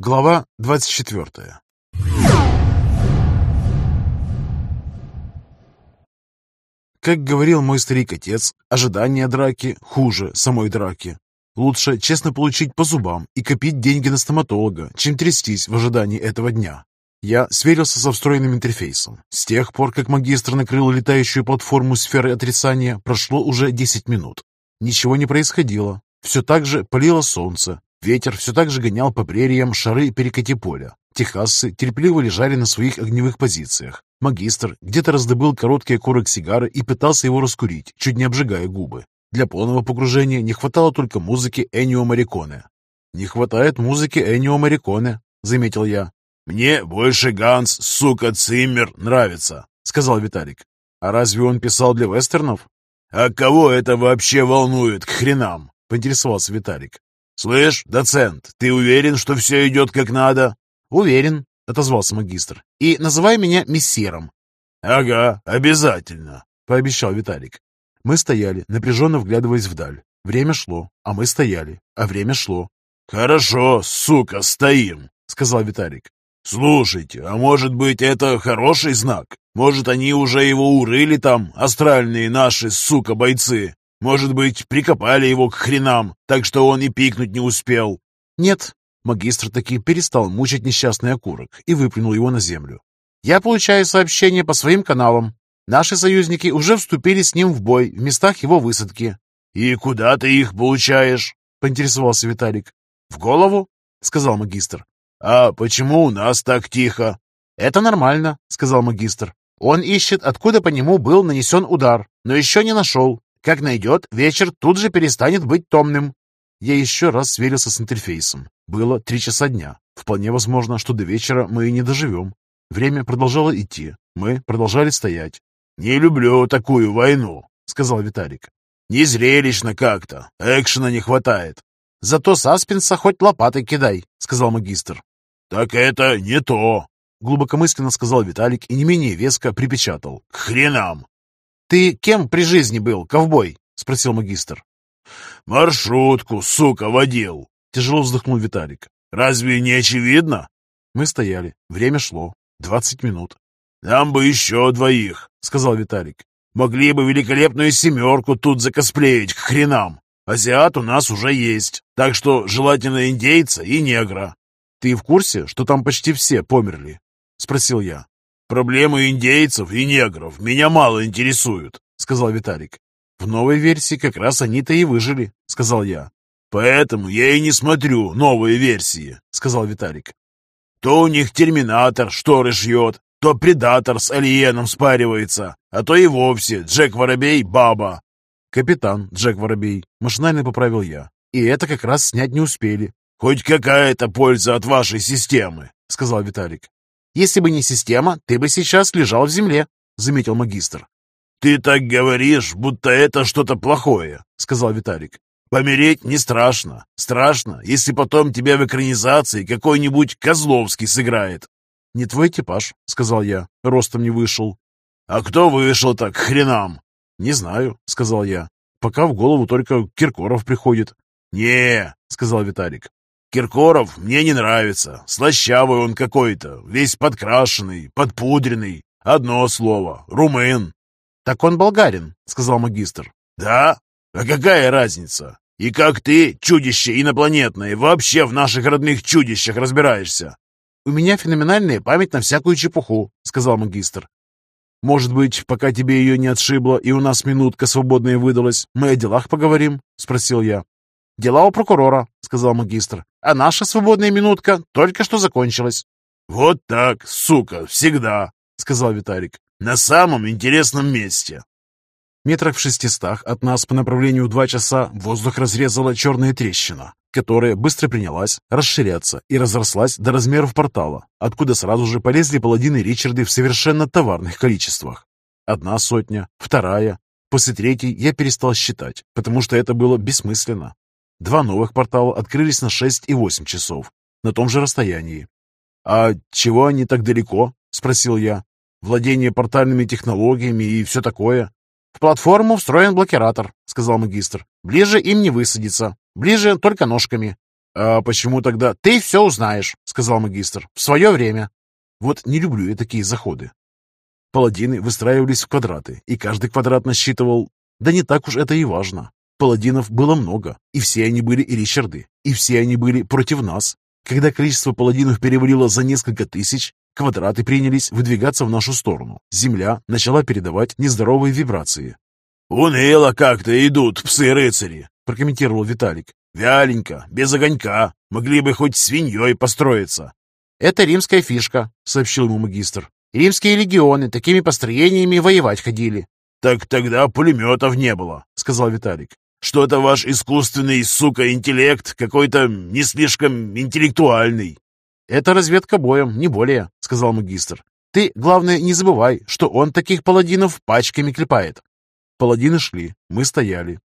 Глава 24 Как говорил мой старик-отец, ожидание драки хуже самой драки. Лучше честно получить по зубам и копить деньги на стоматолога, чем трястись в ожидании этого дня. Я сверился со встроенным интерфейсом. С тех пор, как магистр накрыл летающую платформу сферы отрицания, прошло уже 10 минут. Ничего не происходило. Все так же палило солнце. Ветер все так же гонял по прериям шары перекати поля. Техассы терпеливо лежали на своих огневых позициях. Магистр где-то раздобыл короткий окурок сигары и пытался его раскурить, чуть не обжигая губы. Для полного погружения не хватало только музыки Энио Мариконе. «Не хватает музыки Энио Мариконе», — заметил я. «Мне больше Ганс, сука, Циммер нравится», — сказал Виталик. «А разве он писал для вестернов?» «А кого это вообще волнует к хренам?» — поинтересовался Виталик. «Слышь, доцент, ты уверен, что все идет как надо?» «Уверен», — отозвался магистр. «И называй меня мессиром». «Ага, обязательно», — пообещал Виталик. Мы стояли, напряженно вглядываясь вдаль. Время шло, а мы стояли, а время шло. «Хорошо, сука, стоим», — сказал Виталик. «Слушайте, а может быть, это хороший знак? Может, они уже его урыли там, астральные наши, сука, бойцы? Может быть, прикопали его к хренам, так что он и пикнуть не успел?» «Нет», — магистр таки перестал мучить несчастный окурок и выплюнул его на землю. «Я получаю сообщения по своим каналам. Наши союзники уже вступили с ним в бой в местах его высадки». «И куда ты их получаешь?» — поинтересовался Виталик. «В голову», — сказал магистр. «А почему у нас так тихо?» «Это нормально», — сказал магистр. «Он ищет, откуда по нему был нанесен удар, но еще не нашел. Как найдет, вечер тут же перестанет быть томным». Я еще раз сверился с интерфейсом. Было три часа дня. Вполне возможно, что до вечера мы и не доживем. Время продолжало идти. Мы продолжали стоять. «Не люблю такую войну», — сказал Виталик. «Не зрелищно как-то. Экшена не хватает». «Зато саспенса хоть лопатой кидай», — сказал магистр. «Так это не то!» — глубокомысленно сказал Виталик и не менее веско припечатал. «К хренам!» «Ты кем при жизни был, ковбой?» — спросил магистр. «Маршрутку, сука, водил!» — тяжело вздохнул Виталик. «Разве не очевидно?» Мы стояли. Время шло. Двадцать минут. «Нам бы еще двоих», — сказал Виталик. «Могли бы великолепную семерку тут закосплеить к хренам. Азиат у нас уже есть, так что желательно индейца и негра. «Ты в курсе, что там почти все померли?» — спросил я. «Проблемы индейцев и негров меня мало интересуют», — сказал Виталик. «В новой версии как раз они-то и выжили», — сказал я. «Поэтому я и не смотрю новые версии», — сказал Виталик. «То у них терминатор шторы шьет, то предатор с алиеном спаривается, а то и вовсе Джек Воробей — баба». «Капитан Джек Воробей», — машинально поправил я. «И это как раз снять не успели. «Хоть какая-то польза от вашей системы», — сказал Виталик. «Если бы не система, ты бы сейчас лежал в земле», — заметил магистр. «Ты так говоришь, будто это что-то плохое», — сказал Виталик. «Помереть не страшно. Страшно, если потом тебя в экранизации какой-нибудь Козловский сыграет». «Не твой типаж», — сказал я. Ростом не вышел. «А кто вышел так хренам?» «Не знаю», — сказал я. «Пока в голову только Киркоров приходит». «Не», — сказал Виталик. Киркоров мне не нравится. Слащавый он какой-то, весь подкрашенный, подпудренный. Одно слово — румын. «Так он болгарин», — сказал магистр. «Да? А какая разница? И как ты, чудище инопланетное, вообще в наших родных чудищах разбираешься?» «У меня феноменальная память на всякую чепуху», — сказал магистр. «Может быть, пока тебе ее не отшибло и у нас минутка свободная выдалась, мы о делах поговорим?» — спросил я. «Дела у прокурора», — сказал магистр. «А наша свободная минутка только что закончилась». «Вот так, сука, всегда», — сказал Виталик. «На самом интересном месте». Метрах в шестистах от нас по направлению два часа воздух разрезала черная трещина, которая быстро принялась расширяться и разрослась до размеров портала, откуда сразу же полезли паладины Ричарды в совершенно товарных количествах. Одна сотня, вторая. После третьей я перестал считать, потому что это было бессмысленно. Два новых портала открылись на 6 и 8 часов, на том же расстоянии. «А чего они так далеко?» – спросил я. «Владение портальными технологиями и все такое?» «В платформу встроен блокиратор», – сказал магистр. «Ближе им не высадиться. Ближе только ножками». «А почему тогда...» «Ты все узнаешь», — сказал магистр. «В свое время». Вот не люблю я такие заходы. Паладины выстраивались в квадраты, и каждый квадрат насчитывал... Да не так уж это и важно. Паладинов было много, и все они были и Ричарды, и все они были против нас. Когда количество паладинов перевалило за несколько тысяч, квадраты принялись выдвигаться в нашу сторону. Земля начала передавать нездоровые вибрации. «Уныло как-то идут псы-рыцари», — прокомментировал Виталик. «Вяленько, без огонька. Могли бы хоть свиньей построиться». «Это римская фишка», — сообщил ему магистр. «Римские легионы такими построениями воевать ходили». «Так тогда пулеметов не было», — сказал Виталик. «Что-то ваш искусственный, сука, интеллект какой-то не слишком интеллектуальный». «Это разведка боем, не более», — сказал магистр. «Ты, главное, не забывай, что он таких паладинов пачками клепает». Паладины шли, мы стояли.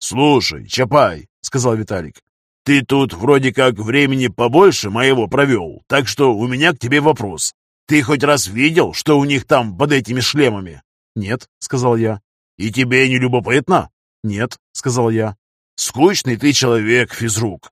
«Слушай, Чапай», — сказал Виталик, — «ты тут вроде как времени побольше моего провел, так что у меня к тебе вопрос. Ты хоть раз видел, что у них там под этими шлемами?» «Нет», — сказал я. «И тебе не любопытно?» «Нет», — сказал я. «Скучный ты человек, физрук».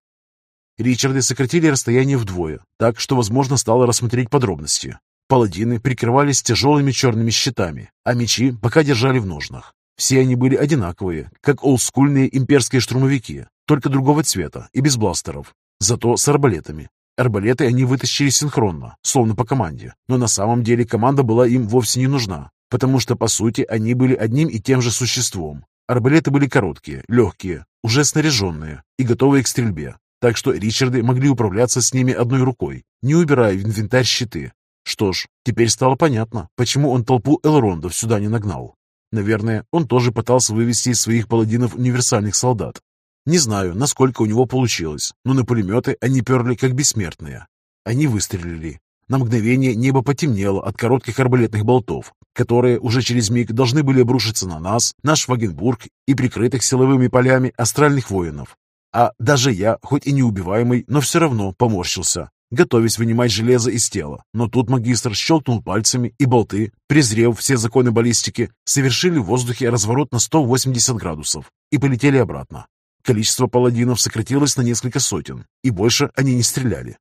Ричарды сократили расстояние вдвое, так что возможно стало рассмотреть подробности. Паладины прикрывались тяжелыми черными щитами, а мечи пока держали в ножнах. Все они были одинаковые, как олдскульные имперские штурмовики, только другого цвета и без бластеров, зато с арбалетами. Арбалеты они вытащили синхронно, словно по команде, но на самом деле команда была им вовсе не нужна, потому что, по сути, они были одним и тем же существом. Арбалеты были короткие, легкие, уже снаряженные и готовые к стрельбе, так что Ричарды могли управляться с ними одной рукой, не убирая в инвентарь щиты. Что ж, теперь стало понятно, почему он толпу Элрондов сюда не нагнал. Наверное, он тоже пытался вывести из своих паладинов универсальных солдат. Не знаю, насколько у него получилось, но на пулеметы они перли как бессмертные. Они выстрелили. На мгновение небо потемнело от коротких арбалетных болтов, которые уже через миг должны были обрушиться на нас, наш Вагенбург и прикрытых силовыми полями астральных воинов. А даже я, хоть и неубиваемый, но все равно поморщился готовясь вынимать железо из тела. Но тут магистр щелкнул пальцами, и болты, презрев все законы баллистики, совершили в воздухе разворот на 180 градусов и полетели обратно. Количество паладинов сократилось на несколько сотен, и больше они не стреляли.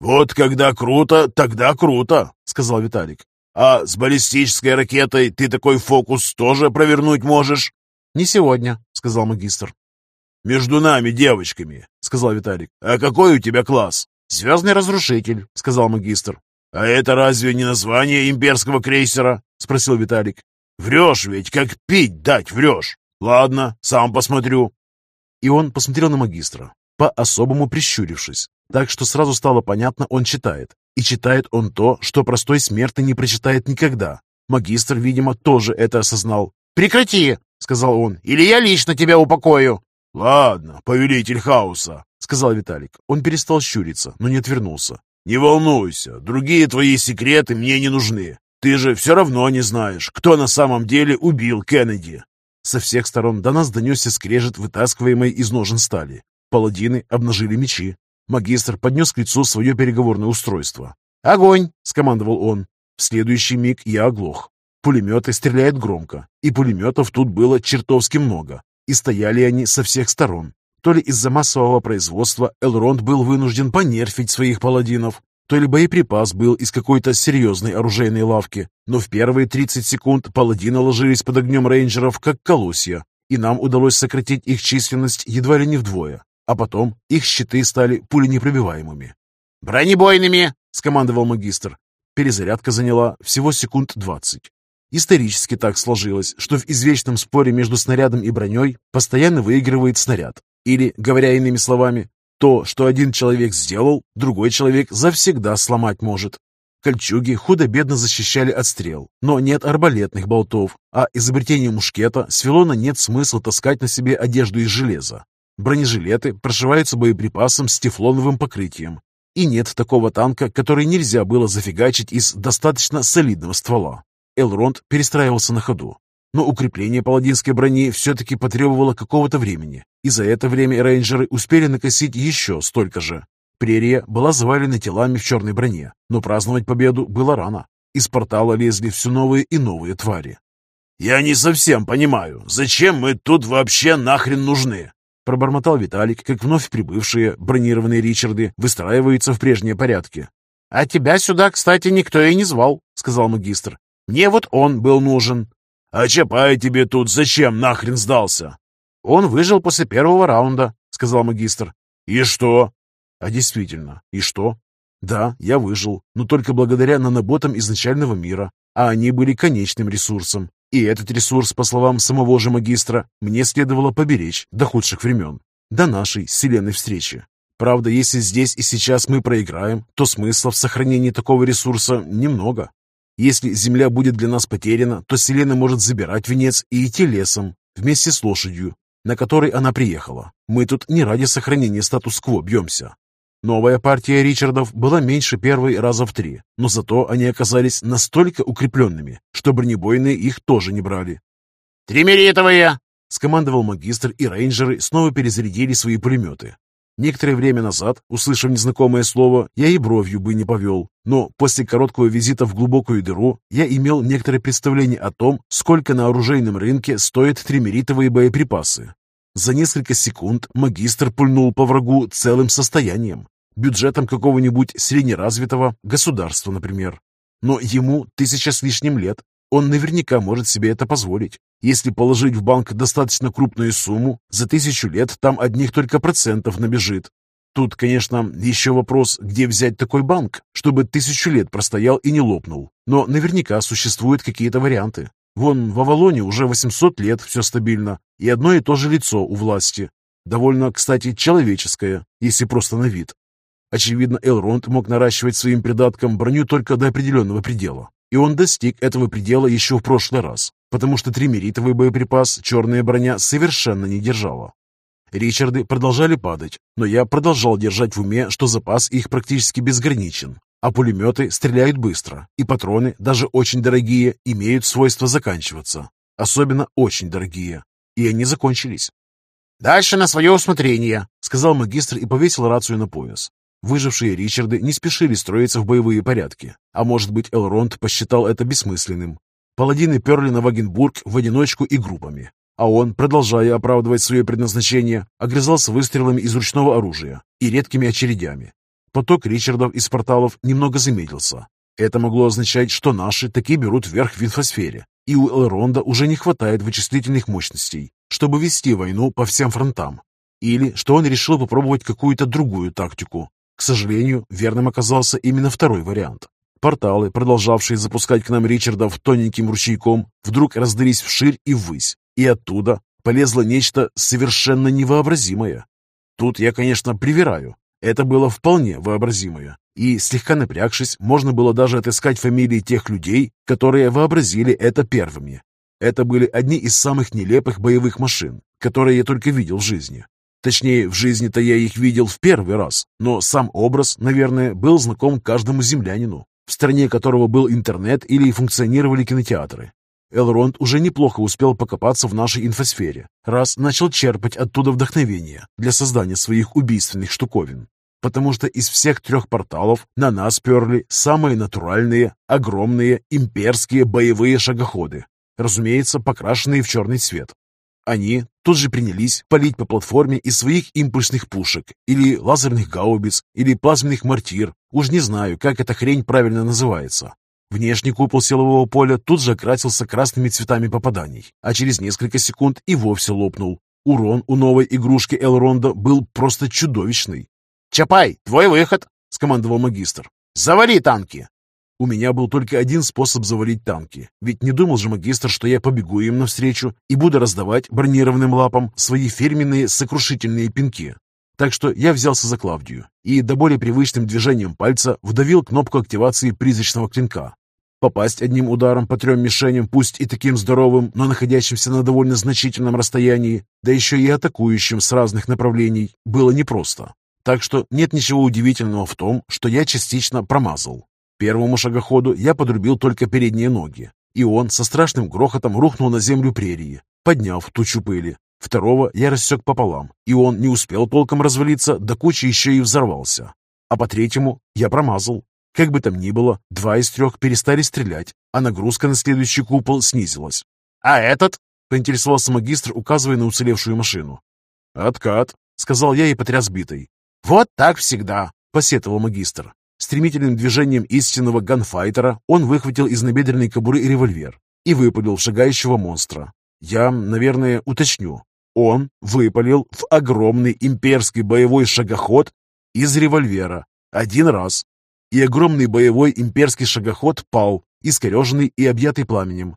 «Вот когда круто, тогда круто», — сказал Виталик. «А с баллистической ракетой ты такой фокус тоже провернуть можешь?» «Не сегодня», — сказал магистр. «Между нами, девочками», — сказал Виталик. «А какой у тебя класс?» «Звездный разрушитель», — сказал магистр. «А это разве не название имперского крейсера?» — спросил Виталик. «Врешь ведь, как пить дать врешь. Ладно, сам посмотрю». И он посмотрел на магистра, по-особому прищурившись, так что сразу стало понятно, он читает. И читает он то, что простой смертный не прочитает никогда. Магистр, видимо, тоже это осознал. «Прекрати!» — сказал он. «Или я лично тебя упокою!» «Ладно, повелитель хаоса», — сказал Виталик. Он перестал щуриться, но не отвернулся. «Не волнуйся, другие твои секреты мне не нужны. Ты же все равно не знаешь, кто на самом деле убил Кеннеди». Со всех сторон до нас донесся скрежет, вытаскиваемой из ножен стали. Паладины обнажили мечи. Магистр поднес к лицу свое переговорное устройство. «Огонь!» — скомандовал он. В следующий миг я оглох. Пулеметы стреляют громко, и пулеметов тут было чертовски много. И стояли они со всех сторон. То ли из-за массового производства Элронд был вынужден понерфить своих паладинов, то ли боеприпас был из какой-то серьезной оружейной лавки. Но в первые 30 секунд паладины ложились под огнем рейнджеров, как колосья, и нам удалось сократить их численность едва ли не вдвое. А потом их щиты стали пуленепробиваемыми. «Бронебойными!» — скомандовал магистр. Перезарядка заняла всего секунд 20. Исторически так сложилось, что в извечном споре между снарядом и броней постоянно выигрывает снаряд. Или, говоря иными словами, то, что один человек сделал, другой человек завсегда сломать может. Кольчуги худо-бедно защищали от стрел, но нет арбалетных болтов, а изобретение мушкета свело на нет смысл таскать на себе одежду из железа. Бронежилеты прошиваются боеприпасом с тефлоновым покрытием. И нет такого танка, который нельзя было зафигачить из достаточно солидного ствола. Элронд перестраивался на ходу. Но укрепление паладинской брони все-таки потребовало какого-то времени, и за это время рейнджеры успели накосить еще столько же. Прерия была завалена телами в черной броне, но праздновать победу было рано. Из портала лезли все новые и новые твари. «Я не совсем понимаю, зачем мы тут вообще нахрен нужны?» Пробормотал Виталик, как вновь прибывшие бронированные Ричарды выстраиваются в прежние порядки. «А тебя сюда, кстати, никто и не звал», — сказал магистр. «Мне вот он был нужен». «А Чапай тебе тут зачем нахрен сдался?» «Он выжил после первого раунда», — сказал магистр. «И что?» «А действительно, и что?» «Да, я выжил, но только благодаря наноботам изначального мира, а они были конечным ресурсом. И этот ресурс, по словам самого же магистра, мне следовало поберечь до худших времен, до нашей вселенной встречи. Правда, если здесь и сейчас мы проиграем, то смысла в сохранении такого ресурса немного. Если Земля будет для нас потеряна, то Селена может забирать венец и идти лесом, вместе с лошадью, на которой она приехала. Мы тут не ради сохранения статус-кво бьемся. Новая партия Ричардов была меньше первой раза в три, но зато они оказались настолько укрепленными, что бронебойные их тоже не брали. «Тримеритовые!» — скомандовал магистр, и рейнджеры снова перезарядили свои пулеметы. Некоторое время назад, услышав незнакомое слово, я и бровью бы не повел, но после короткого визита в глубокую дыру я имел некоторое представление о том, сколько на оружейном рынке стоят тримеритовые боеприпасы. За несколько секунд магистр пульнул по врагу целым состоянием, бюджетом какого-нибудь среднеразвитого государства, например. Но ему тысяча с лишним лет, он наверняка может себе это позволить. Если положить в банк достаточно крупную сумму, за тысячу лет там одних только процентов набежит. Тут, конечно, еще вопрос, где взять такой банк, чтобы тысячу лет простоял и не лопнул. Но наверняка существуют какие-то варианты. Вон в Авалоне уже 800 лет все стабильно, и одно и то же лицо у власти. Довольно, кстати, человеческое, если просто на вид. Очевидно, Элронд мог наращивать своим придатком броню только до определенного предела. И он достиг этого предела еще в прошлый раз, потому что тримеритовый боеприпас черная броня совершенно не держала. Ричарды продолжали падать, но я продолжал держать в уме, что запас их практически безграничен, а пулеметы стреляют быстро, и патроны, даже очень дорогие, имеют свойство заканчиваться. Особенно очень дорогие. И они закончились. «Дальше на свое усмотрение», — сказал магистр и повесил рацию на пояс. Выжившие Ричарды не спешили строиться в боевые порядки, а может быть Элронд посчитал это бессмысленным. Паладины перли на Вагенбург в одиночку и группами, а он, продолжая оправдывать свое предназначение, огрызался выстрелами из ручного оружия и редкими очередями, Поток Ричардов из порталов немного замедлился. Это могло означать, что наши таки берут вверх в инфосфере, и у Элронда уже не хватает вычислительных мощностей, чтобы вести войну по всем фронтам. Или что он решил попробовать какую-то другую тактику. К сожалению, верным оказался именно второй вариант. Порталы, продолжавшие запускать к нам Ричардов тоненьким ручейком, вдруг раздались вширь и ввысь, и оттуда полезло нечто совершенно невообразимое. Тут я, конечно, привираю, это было вполне вообразимое, и, слегка напрягшись, можно было даже отыскать фамилии тех людей, которые вообразили это первыми. Это были одни из самых нелепых боевых машин, которые я только видел в жизни. Точнее, в жизни-то я их видел в первый раз, но сам образ, наверное, был знаком каждому землянину, в стране которого был интернет или функционировали кинотеатры. Элронд уже неплохо успел покопаться в нашей инфосфере, раз начал черпать оттуда вдохновение для создания своих убийственных штуковин. Потому что из всех трех порталов на нас перли самые натуральные, огромные, имперские боевые шагоходы, разумеется, покрашенные в черный цвет. Они тут же принялись палить по платформе из своих импульсных пушек, или лазерных гаубиц, или плазменных мортир, уж не знаю, как эта хрень правильно называется. Внешний купол силового поля тут же окрасился красными цветами попаданий, а через несколько секунд и вовсе лопнул. Урон у новой игрушки Элронда был просто чудовищный. «Чапай, твой выход!» — скомандовал магистр. «Завали танки!» У меня был только один способ завалить танки, ведь не думал же магистр, что я побегу им навстречу и буду раздавать бронированным лапам свои фирменные сокрушительные пинки. Так что я взялся за Клавдию и до более привычным движением пальца вдавил кнопку активации призрачного клинка, Попасть одним ударом по трем мишеням, пусть и таким здоровым, но находящимся на довольно значительном расстоянии, да еще и атакующим с разных направлений, было непросто. Так что нет ничего удивительного в том, что я частично промазал. Первому шагоходу я подрубил только передние ноги, и он со страшным грохотом рухнул на землю прерии, подняв тучу пыли. Второго я рассек пополам, и он не успел толком развалиться, до кучи еще и взорвался. А по третьему я промазал, как бы там ни было, два из трех перестали стрелять, а нагрузка на следующий купол снизилась. «А этот?» — поинтересовался магистр, указывая на уцелевшую машину. «Откат», — сказал я и потряс битой. «Вот так всегда», — посетовал магистр. Стремительным движением истинного ганфайтера он выхватил из набедренной кобуры револьвер и выпалил в шагающего монстра. Я, наверное, уточню. Он выпалил в огромный имперский боевой шагоход из револьвера один раз, и огромный боевой имперский шагоход пал, искореженный и объятый пламенем.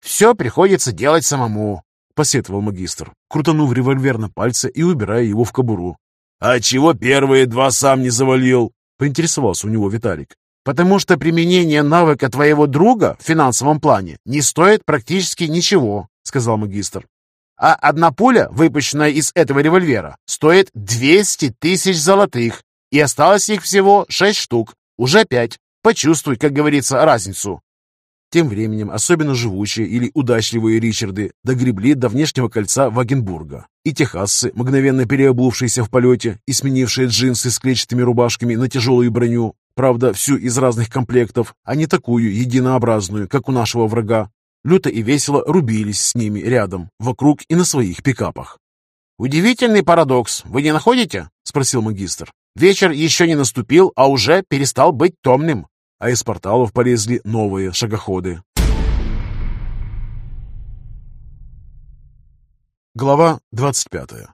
«Все приходится делать самому», — посетовал магистр, крутанув револьвер на пальце и убирая его в кобуру. «А чего первые два сам не завалил?» — поинтересовался у него Виталик. «Потому что применение навыка твоего друга в финансовом плане не стоит практически ничего», — сказал магистр. «А одна пуля, выпущенная из этого револьвера, стоит 200 тысяч золотых, и осталось их всего шесть штук, уже пять. Почувствуй, как говорится, разницу». Тем временем особенно живучие или удачливые Ричарды догребли до внешнего кольца Вагенбурга, и техасцы, мгновенно переобувшиеся в полете и сменившие джинсы с клетчатыми рубашками на тяжелую броню, правда, всю из разных комплектов, а не такую единообразную, как у нашего врага, люто и весело рубились с ними рядом, вокруг и на своих пикапах. «Удивительный парадокс, вы не находите?» — спросил магистр. «Вечер еще не наступил, а уже перестал быть темным а из порталов полезли новые шагоходы. Глава 25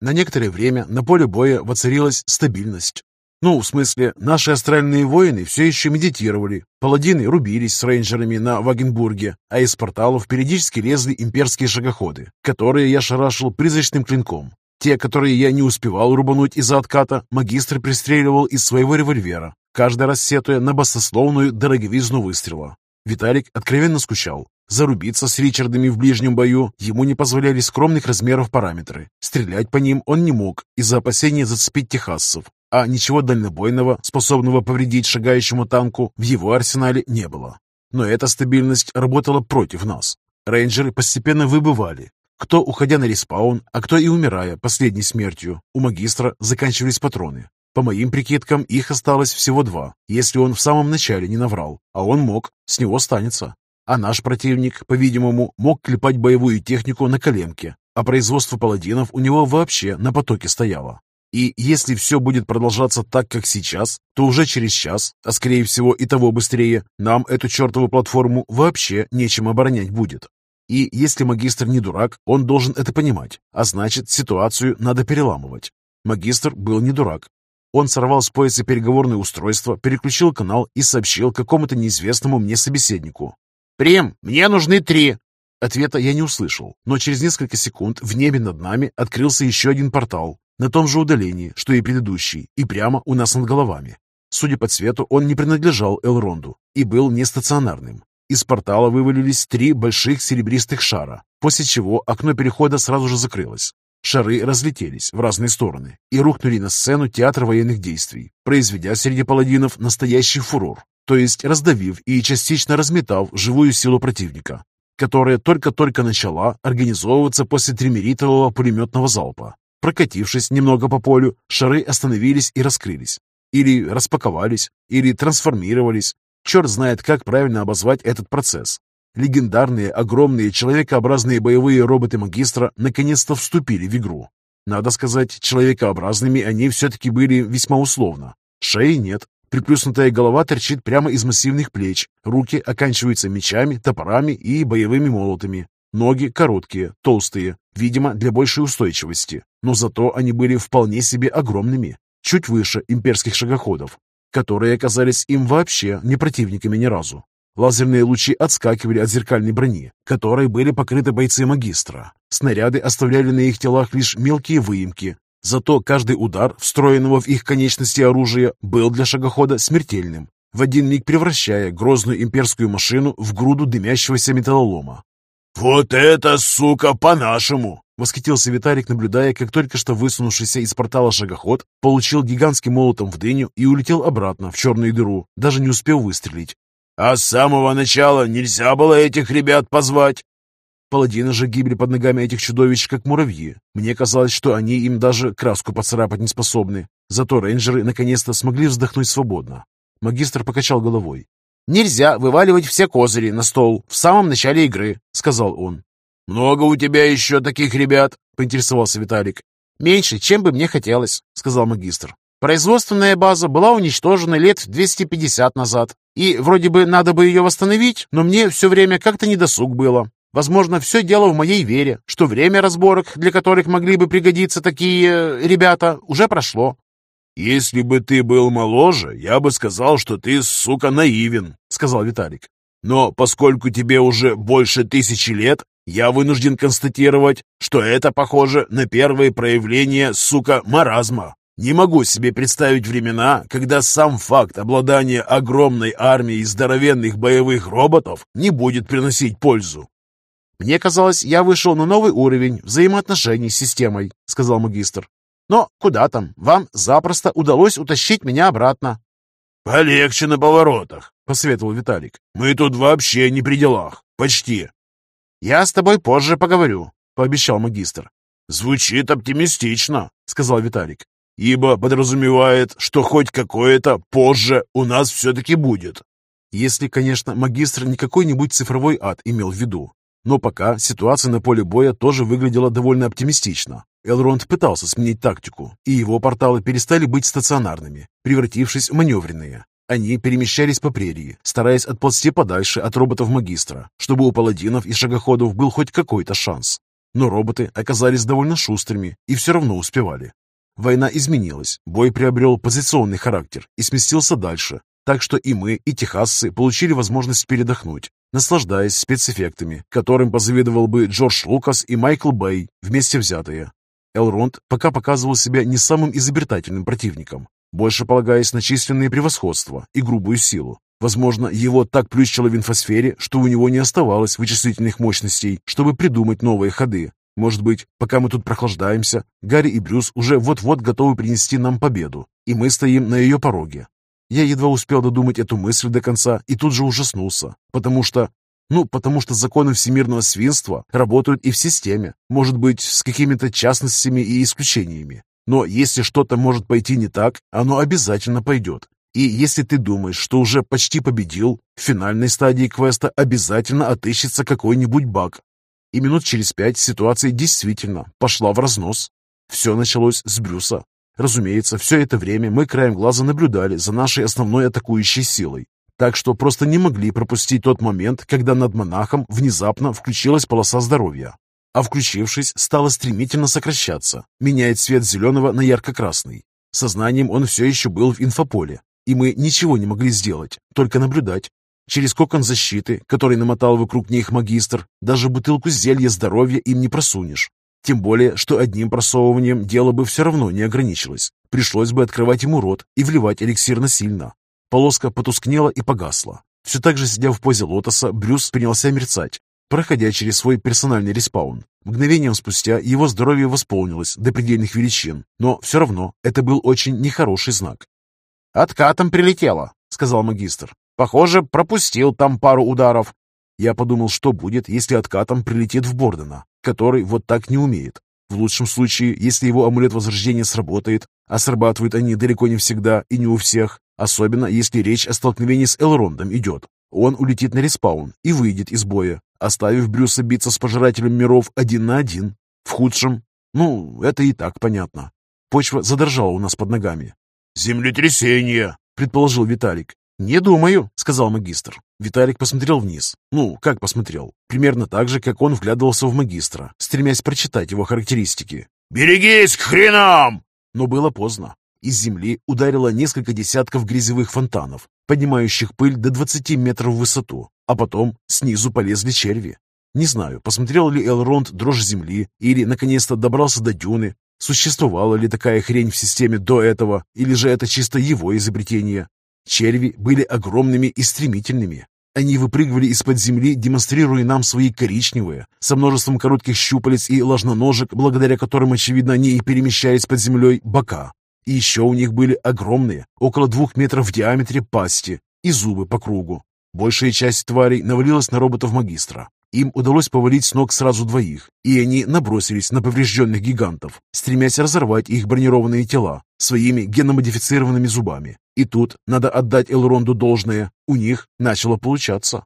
На некоторое время на поле боя воцарилась стабильность. Ну, в смысле, наши астральные воины все еще медитировали, паладины рубились с рейнджерами на Вагенбурге, а из порталов периодически лезли имперские шагоходы, которые я шарашил призрачным клинком. Те, которые я не успевал рубануть из-за отката, магистр пристреливал из своего револьвера, каждый раз сетуя на баснословную дороговизну выстрела. Виталик откровенно скучал. Зарубиться с Ричардами в ближнем бою ему не позволяли скромных размеров параметры. Стрелять по ним он не мог из-за опасения зацепить техассов, а ничего дальнобойного, способного повредить шагающему танку, в его арсенале не было. Но эта стабильность работала против нас. Рейнджеры постепенно выбывали, кто, уходя на респаун, а кто и умирая последней смертью, у магистра заканчивались патроны. По моим прикидкам, их осталось всего два, если он в самом начале не наврал, а он мог, с него станется. А наш противник, по-видимому, мог клепать боевую технику на коленке, а производство паладинов у него вообще на потоке стояло. И если все будет продолжаться так, как сейчас, то уже через час, а скорее всего и того быстрее, нам эту чертову платформу вообще нечем оборонять будет. И если магистр не дурак, он должен это понимать, а значит, ситуацию надо переламывать. Магистр был не дурак. Он сорвал с пояса переговорное устройство, переключил канал и сообщил какому-то неизвестному мне собеседнику. «Прим, мне нужны три!» Ответа я не услышал, но через несколько секунд в небе над нами открылся еще один портал, на том же удалении, что и предыдущий, и прямо у нас над головами. Судя по цвету, он не принадлежал Элронду и был не стационарным. Из портала вывалились три больших серебристых шара, после чего окно перехода сразу же закрылось. Шары разлетелись в разные стороны и рухнули на сцену театра военных действий, произведя среди паладинов настоящий фурор, то есть раздавив и частично разметав живую силу противника, которая только-только начала организовываться после тримеритового пулеметного залпа. Прокатившись немного по полю, шары остановились и раскрылись. Или распаковались, или трансформировались, Черт знает, как правильно обозвать этот процесс. Легендарные, огромные, человекообразные боевые роботы магистра наконец-то вступили в игру. Надо сказать, человекообразными они все-таки были весьма условно. Шеи нет, приплюснутая голова торчит прямо из массивных плеч, руки оканчиваются мечами, топорами и боевыми молотами. Ноги короткие, толстые, видимо, для большей устойчивости, но зато они были вполне себе огромными, чуть выше имперских шагоходов, которые оказались им вообще не противниками ни разу. Лазерные лучи отскакивали от зеркальной брони, которой были покрыты бойцы магистра. Снаряды оставляли на их телах лишь мелкие выемки. Зато каждый удар, встроенного в их конечности оружия, был для шагохода смертельным, в один миг превращая грозную имперскую машину в груду дымящегося металлолома. «Вот это, сука, по-нашему!» Восхитился Виталик, наблюдая, как только что высунувшийся из портала шагоход получил гигантским молотом в дыню и улетел обратно в черную дыру, даже не успев выстрелить. «А с самого начала нельзя было этих ребят позвать?» Паладины же гибли под ногами этих чудовищ, как муравьи. Мне казалось, что они им даже краску поцарапать не способны. Зато рейнджеры наконец-то смогли вздохнуть свободно. Магистр покачал головой. «Нельзя вываливать все козыри на стол в самом начале игры», — сказал он. «Много у тебя еще таких ребят?» — поинтересовался Виталик. «Меньше, чем бы мне хотелось», — сказал магистр. «Производственная база была уничтожена лет 250 назад, и вроде бы надо бы ее восстановить, но мне все время как-то недосуг было. Возможно, все дело в моей вере, что время разборок, для которых могли бы пригодиться такие э, ребята, уже прошло. «Если бы ты был моложе, я бы сказал, что ты, сука, наивен», — сказал Виталик. «Но поскольку тебе уже больше тысячи лет, я вынужден констатировать, что это похоже на первые проявления, сука, маразма. Не могу себе представить времена, когда сам факт обладания огромной армией здоровенных боевых роботов не будет приносить пользу. «Мне казалось, я вышел на новый уровень взаимоотношений с системой», — сказал магистр. Но куда там, вам запросто удалось утащить меня обратно. «Полегче на поворотах», — посоветовал Виталик. «Мы тут вообще не при делах. Почти». «Я с тобой позже поговорю», — пообещал магистр. «Звучит оптимистично», — сказал Виталик, «ибо подразумевает, что хоть какое-то позже у нас все-таки будет». Если, конечно, магистр не какой-нибудь цифровой ад имел в виду. Но пока ситуация на поле боя тоже выглядела довольно оптимистично. Элронд пытался сменить тактику, и его порталы перестали быть стационарными, превратившись в маневренные. Они перемещались по прерии, стараясь отползти подальше от роботов магистра, чтобы у паладинов и шагоходов был хоть какой-то шанс. Но роботы оказались довольно шустрыми и все равно успевали. Война изменилась, бой приобрел позиционный характер и сместился дальше, так что и мы, и техасцы получили возможность передохнуть, наслаждаясь спецэффектами, которым позавидовал бы Джордж Лукас и Майкл Бэй вместе взятые. Элронд пока показывал себя не самым изобретательным противником, больше полагаясь на численные превосходства и грубую силу. Возможно, его так плющило в инфосфере, что у него не оставалось вычислительных мощностей, чтобы придумать новые ходы. Может быть, пока мы тут прохлаждаемся, Гарри и Брюс уже вот-вот готовы принести нам победу, и мы стоим на ее пороге. Я едва успел додумать эту мысль до конца и тут же ужаснулся, потому что ну, потому что законы всемирного свинства работают и в системе, может быть, с какими-то частностями и исключениями. Но если что-то может пойти не так, оно обязательно пойдет. И если ты думаешь, что уже почти победил, в финальной стадии квеста обязательно отыщется какой-нибудь баг. И минут через пять ситуация действительно пошла в разнос. Все началось с Брюса. Разумеется, все это время мы краем глаза наблюдали за нашей основной атакующей силой, так что просто не могли пропустить тот момент, когда над монахом внезапно включилась полоса здоровья. А включившись, стала стремительно сокращаться, меняя цвет зеленого на ярко-красный. Сознанием он все еще был в инфополе, и мы ничего не могли сделать, только наблюдать. Через кокон защиты, который намотал вокруг них магистр, даже бутылку зелья здоровья им не просунешь. Тем более, что одним просовыванием дело бы все равно не ограничилось. Пришлось бы открывать ему рот и вливать эликсир насильно. Полоска потускнела и погасла. Все так же сидя в позе лотоса, Брюс принялся мерцать, проходя через свой персональный респаун. Мгновением спустя его здоровье восполнилось до предельных величин, но все равно это был очень нехороший знак. «Откатом прилетело», — сказал магистр. «Похоже, пропустил там пару ударов». Я подумал, что будет, если откатом прилетит в Бордена, который вот так не умеет. В лучшем случае, если его амулет возрождения сработает, а срабатывают они далеко не всегда и не у всех, особенно если речь о столкновении с Элрондом идет, он улетит на респаун и выйдет из боя, оставив Брюса биться с пожирателем миров один на один. В худшем, ну, это и так понятно. Почва задрожала у нас под ногами. «Землетрясение!» — предположил Виталик. «Не думаю», — сказал магистр. Виталик посмотрел вниз. Ну, как посмотрел? Примерно так же, как он вглядывался в магистра, стремясь прочитать его характеристики. «Берегись к хренам!» Но было поздно. Из земли ударило несколько десятков грязевых фонтанов, поднимающих пыль до 20 метров в высоту, а потом снизу полезли черви. Не знаю, посмотрел ли Элронд дрожь земли или наконец-то добрался до дюны, существовала ли такая хрень в системе до этого, или же это чисто его изобретение. Черви были огромными и стремительными. Они выпрыгивали из-под земли, демонстрируя нам свои коричневые, со множеством коротких щупалец и ложноножек, благодаря которым, очевидно, они и перемещались под землей, бока. И еще у них были огромные, около двух метров в диаметре пасти и зубы по кругу. Большая часть тварей навалилась на роботов магистра. Им удалось повалить с ног сразу двоих, и они набросились на поврежденных гигантов, стремясь разорвать их бронированные тела своими геномодифицированными зубами. И тут надо отдать Элронду должное, у них начало получаться.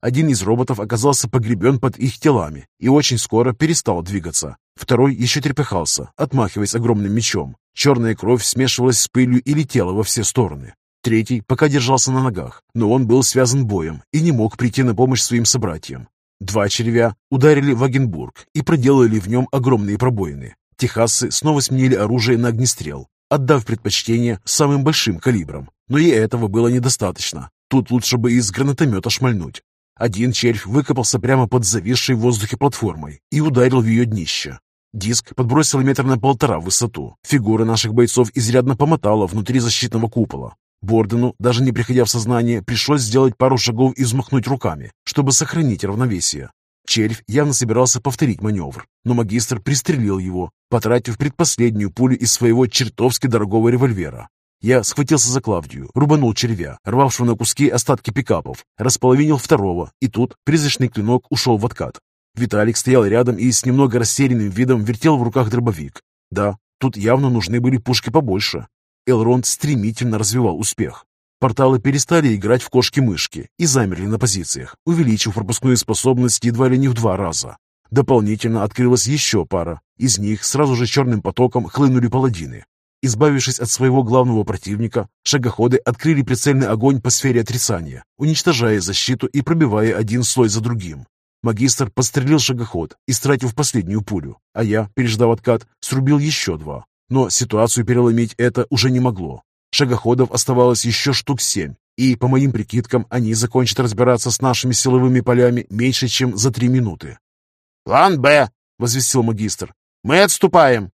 Один из роботов оказался погребен под их телами и очень скоро перестал двигаться. Второй еще трепыхался, отмахиваясь огромным мечом. Черная кровь смешивалась с пылью и летела во все стороны. Третий пока держался на ногах, но он был связан боем и не мог прийти на помощь своим собратьям. Два червя ударили в Агенбург и проделали в нем огромные пробоины. Техасцы снова сменили оружие на огнестрел, отдав предпочтение самым большим калибрам. Но и этого было недостаточно. Тут лучше бы из гранатомета шмальнуть. Один червь выкопался прямо под зависшей в воздухе платформой и ударил в ее днище. Диск подбросил метр на полтора в высоту. Фигура наших бойцов изрядно помотала внутри защитного купола. Бордену, даже не приходя в сознание, пришлось сделать пару шагов и взмахнуть руками, чтобы сохранить равновесие. Червь явно собирался повторить маневр, но магистр пристрелил его, потратив предпоследнюю пулю из своего чертовски дорогого револьвера. Я схватился за Клавдию, рубанул червя, рвавшего на куски остатки пикапов, располовинил второго, и тут призрачный клинок ушел в откат. Виталик стоял рядом и с немного растерянным видом вертел в руках дробовик. Да, тут явно нужны были пушки побольше. Элронд стремительно развивал успех. Порталы перестали играть в кошки-мышки и замерли на позициях, увеличив пропускную способность едва ли не в два раза. Дополнительно открылась еще пара. Из них сразу же черным потоком хлынули паладины. Избавившись от своего главного противника, шагоходы открыли прицельный огонь по сфере отрицания, уничтожая защиту и пробивая один слой за другим. Магистр подстрелил шагоход, истратив последнюю пулю, а я, переждав откат, срубил еще два. Но ситуацию переломить это уже не могло. Шагоходов оставалось еще штук семь, и, по моим прикидкам, они закончат разбираться с нашими силовыми полями меньше, чем за три минуты. «План Б!» — возвестил магистр. «Мы отступаем!»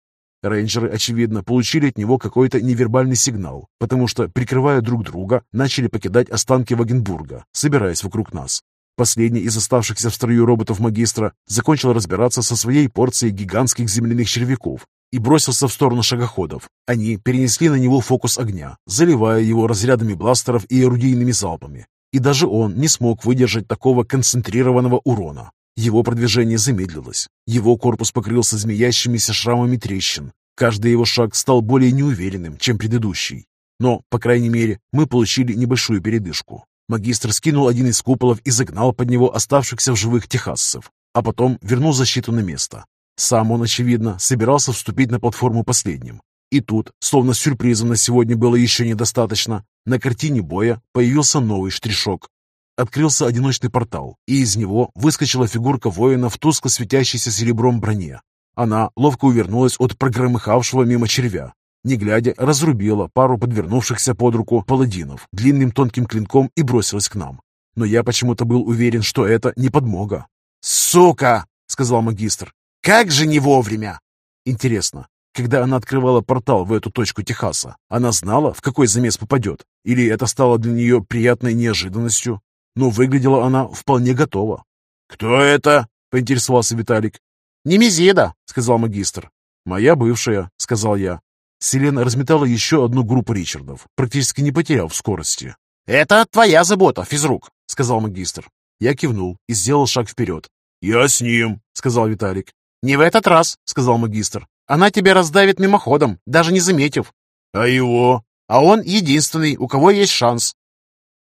Рейнджеры, очевидно, получили от него какой-то невербальный сигнал, потому что, прикрывая друг друга, начали покидать останки Вагенбурга, собираясь вокруг нас. Последний из оставшихся в строю роботов магистра закончил разбираться со своей порцией гигантских земляных червяков и бросился в сторону шагоходов. Они перенесли на него фокус огня, заливая его разрядами бластеров и орудийными залпами. И даже он не смог выдержать такого концентрированного урона. Его продвижение замедлилось. Его корпус покрылся змеящимися шрамами трещин. Каждый его шаг стал более неуверенным, чем предыдущий. Но, по крайней мере, мы получили небольшую передышку. Магистр скинул один из куполов и загнал под него оставшихся в живых техассов, а потом вернул защиту на место. Сам он, очевидно, собирался вступить на платформу последним. И тут, словно сюрпризом на сегодня было еще недостаточно, на картине боя появился новый штришок. Открылся одиночный портал, и из него выскочила фигурка воина в тускло светящейся серебром броне. Она ловко увернулась от прогромыхавшего мимо червя. Не глядя, разрубила пару подвернувшихся под руку паладинов длинным тонким клинком и бросилась к нам. Но я почему-то был уверен, что это не подмога. «Сука!» — сказал магистр. «Как же не вовремя!» Интересно, когда она открывала портал в эту точку Техаса, она знала, в какой замес попадет? Или это стало для нее приятной неожиданностью? Но выглядела она вполне готова. «Кто это?» — поинтересовался Виталик. «Немезида», — сказал магистр. «Моя бывшая», — сказал я. Селена разметала еще одну группу Ричардов, практически не потеряв скорости. «Это твоя забота, физрук», — сказал магистр. Я кивнул и сделал шаг вперед. «Я с ним», — сказал Виталик. «Не в этот раз», — сказал магистр. «Она тебя раздавит мимоходом, даже не заметив». «А его?» «А он единственный, у кого есть шанс.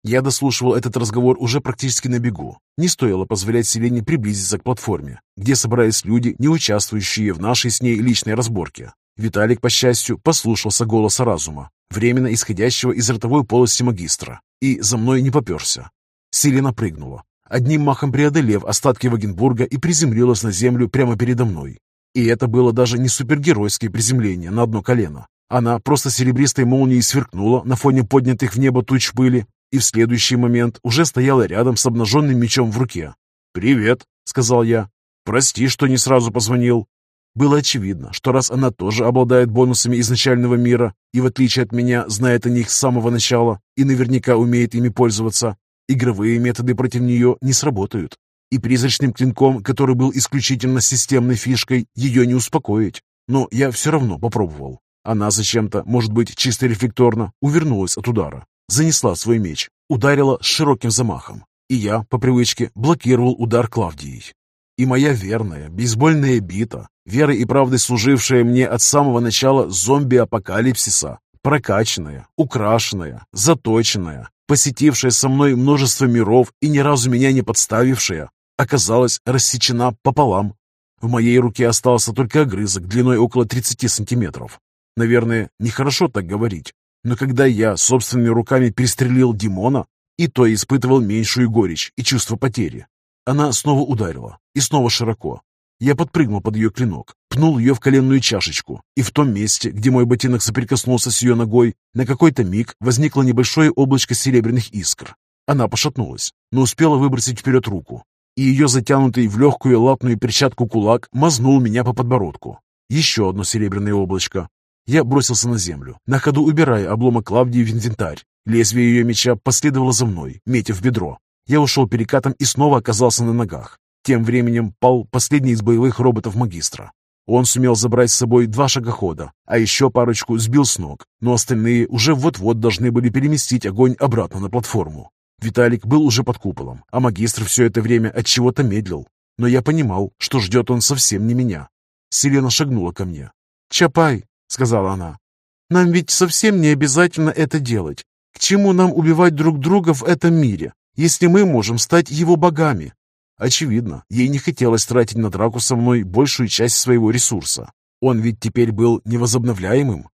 Я дослушивал этот разговор уже практически на бегу. Не стоило позволять Селене приблизиться к платформе, где собрались люди, не участвующие в нашей с ней личной разборке. Виталик, по счастью, послушался голоса разума, временно исходящего из ротовой полости магистра, и за мной не поперся. Селена прыгнула, одним махом преодолев остатки Вагенбурга и приземлилась на землю прямо передо мной. И это было даже не супергеройское приземление на одно колено. Она просто серебристой молнией сверкнула на фоне поднятых в небо туч пыли и в следующий момент уже стояла рядом с обнаженным мечом в руке. «Привет», — сказал я. «Прости, что не сразу позвонил». Было очевидно, что раз она тоже обладает бонусами изначального мира и, в отличие от меня, знает о них с самого начала и наверняка умеет ими пользоваться, игровые методы против нее не сработают. И призрачным клинком, который был исключительно системной фишкой, ее не успокоить. Но я все равно попробовал. Она зачем-то, может быть, чисто рефлекторно, увернулась от удара занесла свой меч, ударила с широким замахом, и я, по привычке, блокировал удар Клавдией. И моя верная, бейсбольная бита, верой и правдой служившая мне от самого начала зомби-апокалипсиса, Прокачанная, украшенная, заточенная, посетившая со мной множество миров и ни разу меня не подставившая, оказалась рассечена пополам. В моей руке остался только огрызок длиной около 30 сантиметров. Наверное, нехорошо так говорить, но когда я собственными руками перестрелил Димона, и то испытывал меньшую горечь и чувство потери. Она снова ударила, и снова широко. Я подпрыгнул под ее клинок, пнул ее в коленную чашечку, и в том месте, где мой ботинок соприкоснулся с ее ногой, на какой-то миг возникло небольшое облачко серебряных искр. Она пошатнулась, но успела выбросить вперед руку, и ее затянутый в легкую лапную перчатку кулак мазнул меня по подбородку. Еще одно серебряное облачко. Я бросился на землю, на ходу убирая обломок Клавдии в инвентарь. Лезвие ее меча последовало за мной, метя в бедро. Я ушел перекатом и снова оказался на ногах. Тем временем пал последний из боевых роботов магистра. Он сумел забрать с собой два шагохода, а еще парочку сбил с ног, но остальные уже вот-вот должны были переместить огонь обратно на платформу. Виталик был уже под куполом, а магистр все это время от чего-то медлил. Но я понимал, что ждет он совсем не меня. Селена шагнула ко мне. «Чапай», — сказала она, — «нам ведь совсем не обязательно это делать. К чему нам убивать друг друга в этом мире, если мы можем стать его богами? Очевидно, ей не хотелось тратить на драку со мной большую часть своего ресурса. Он ведь теперь был невозобновляемым.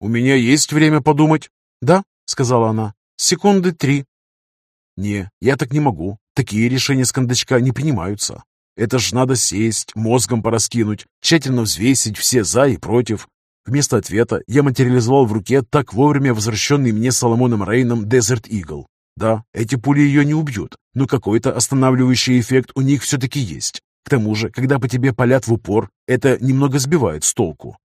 «У меня есть время подумать?» «Да», — сказала она, — «секунды три». «Не, я так не могу. Такие решения с кондачка не принимаются. Это ж надо сесть, мозгом пораскинуть, тщательно взвесить все «за» и «против». Вместо ответа я материализовал в руке так вовремя возвращенный мне Соломоном Рейном Desert Eagle. Да, эти пули ее не убьют, но какой-то останавливающий эффект у них все-таки есть. К тому же, когда по тебе палят в упор, это немного сбивает с толку.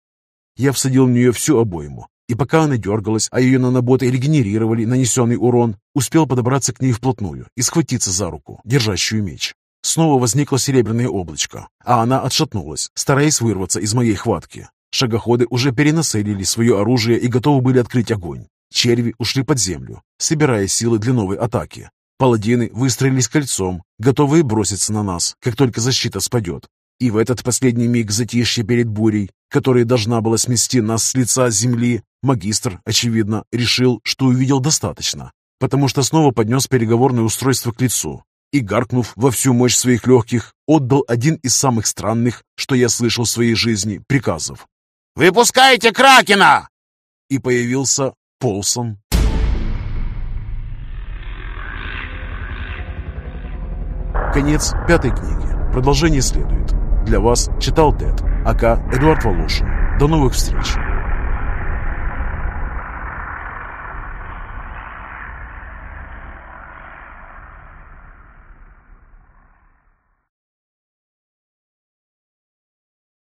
Я всадил в нее всю обойму, и пока она дергалась, а ее наноботы регенерировали нанесенный урон, успел подобраться к ней вплотную и схватиться за руку, держащую меч. Снова возникло серебряное облачко, а она отшатнулась, стараясь вырваться из моей хватки. Шагоходы уже перенасылили свое оружие и готовы были открыть огонь. Черви ушли под землю, собирая силы для новой атаки. Паладины выстроились кольцом, готовые броситься на нас, как только защита спадет. И в этот последний миг затишья перед бурей, которая должна была смести нас с лица земли, магистр, очевидно, решил, что увидел достаточно, потому что снова поднес переговорное устройство к лицу и, гаркнув во всю мощь своих легких, отдал один из самых странных, что я слышал в своей жизни, приказов. «Выпускайте Кракена!» И появился Полсон. Конец пятой книги. Продолжение следует. Для вас читал Тед, АК Эдуард Волошин. До новых встреч!